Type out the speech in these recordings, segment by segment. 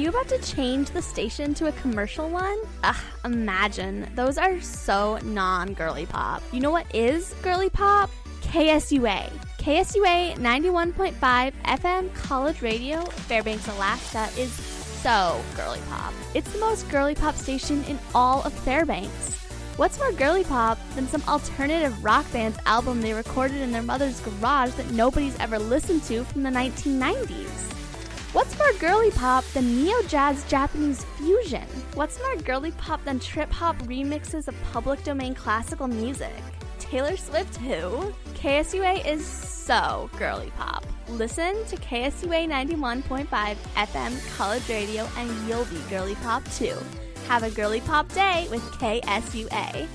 you about to change the station to a commercial one? Ugh, imagine. Those are so non girly pop. You know what is girly pop? KSUA. KSUA 91.5 FM College Radio, Fairbanks, Alaska, is so girly pop. It's the most girly pop station in all of Fairbanks. What's more girly pop than some alternative rock band's album they recorded in their mother's garage that nobody's ever listened to from the 1990s? What's more girly pop than neo jazz Japanese fusion? What's more girly pop than trip hop remixes of public domain classical music? Taylor Swift, who? KSUA is so girly pop. Listen to KSUA 91.5 FM College Radio and you'll be girly pop too. Have a girly pop day with KSUA.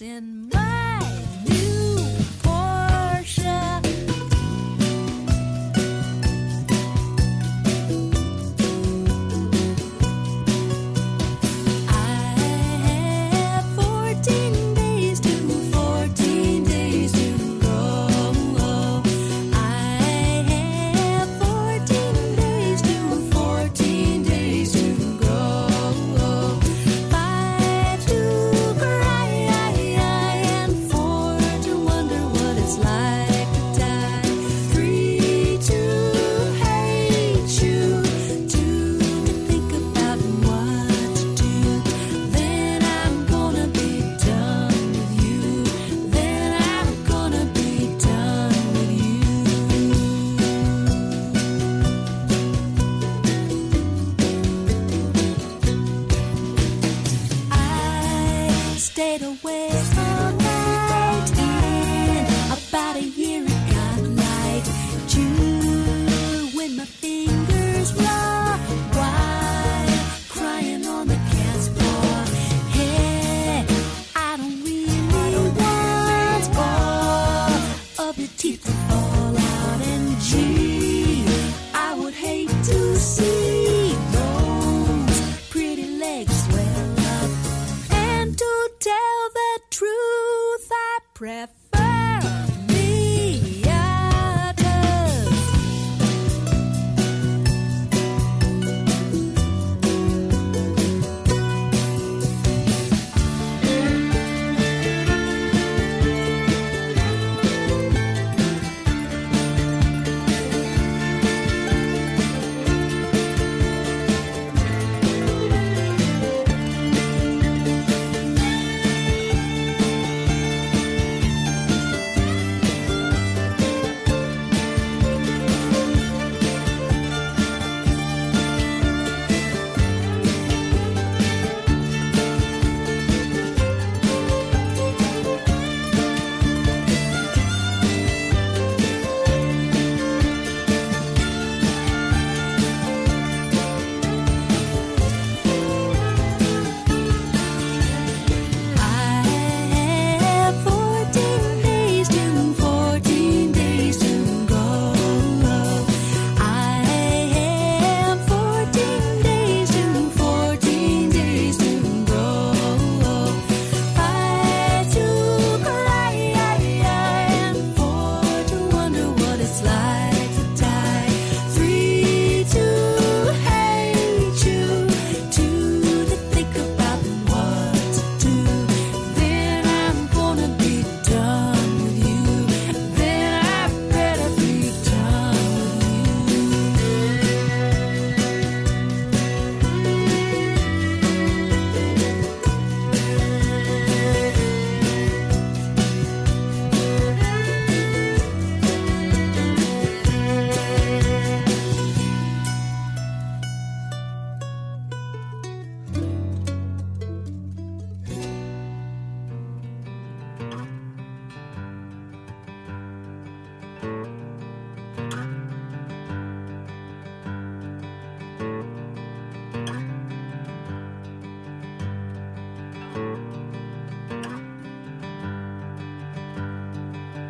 Your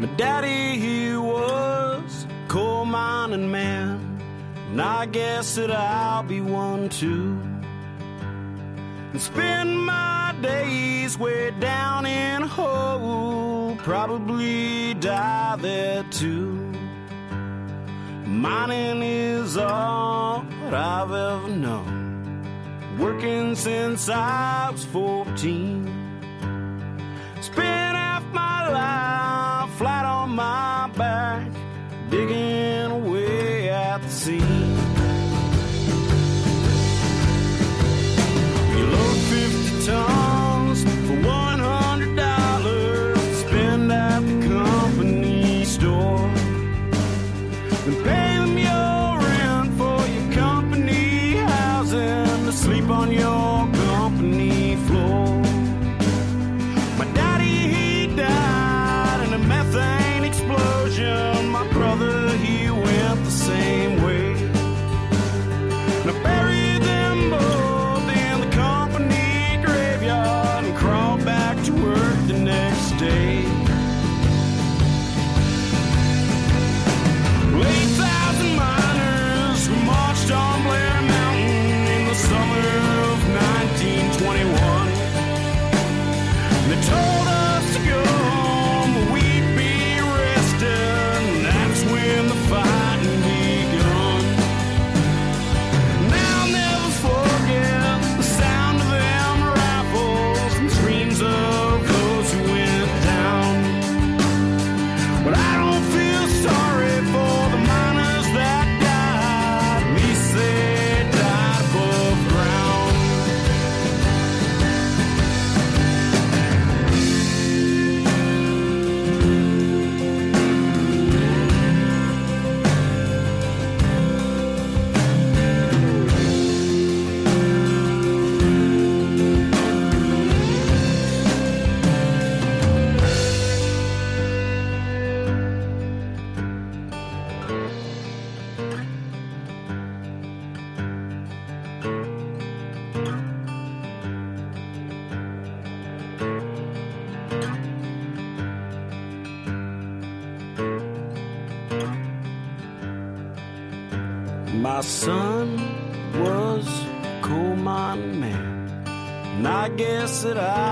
My daddy, he was a coal mining man, and I guess that I'll be one too. And spend my days way down in a hole, probably die there too. Mining is all that I've ever known, working since I was 14. Spent half my life flat on my back, digging away at the sea. That I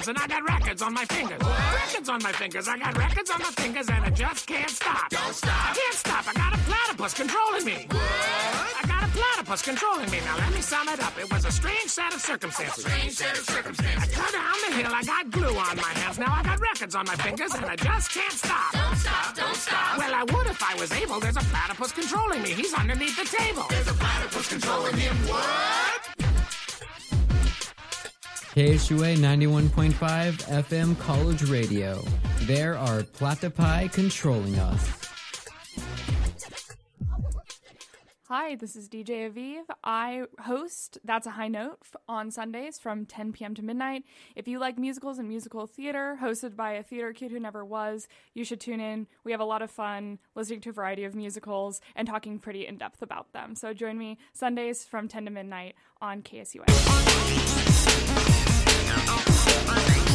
hands and I got records on my fingers. Records on my fingers. I got records on my fingers and I just can't stop. Don't stop. I can't stop. I got a platypus controlling me. What? I got a platypus controlling me. Now let me sum it up. It was a strange set of circumstances. strange set of circumstances. I cut down the hill. I got glue on my hands. Now I got records on my fingers and I just can't stop. Don't stop. Don't stop. Well, I would if I was able. There's a platypus controlling me. He's underneath the table. There's a platypus controlling him. What? KSUA 91.5 FM College Radio. There are platypi controlling us. Hi, this is DJ Aviv. I host That's a High Note on Sundays from 10 p.m. to midnight. If you like musicals and musical theater, hosted by a theater kid who never was, you should tune in. We have a lot of fun listening to a variety of musicals and talking pretty in depth about them. So join me Sundays from 10 to midnight on KSUA. Yeah.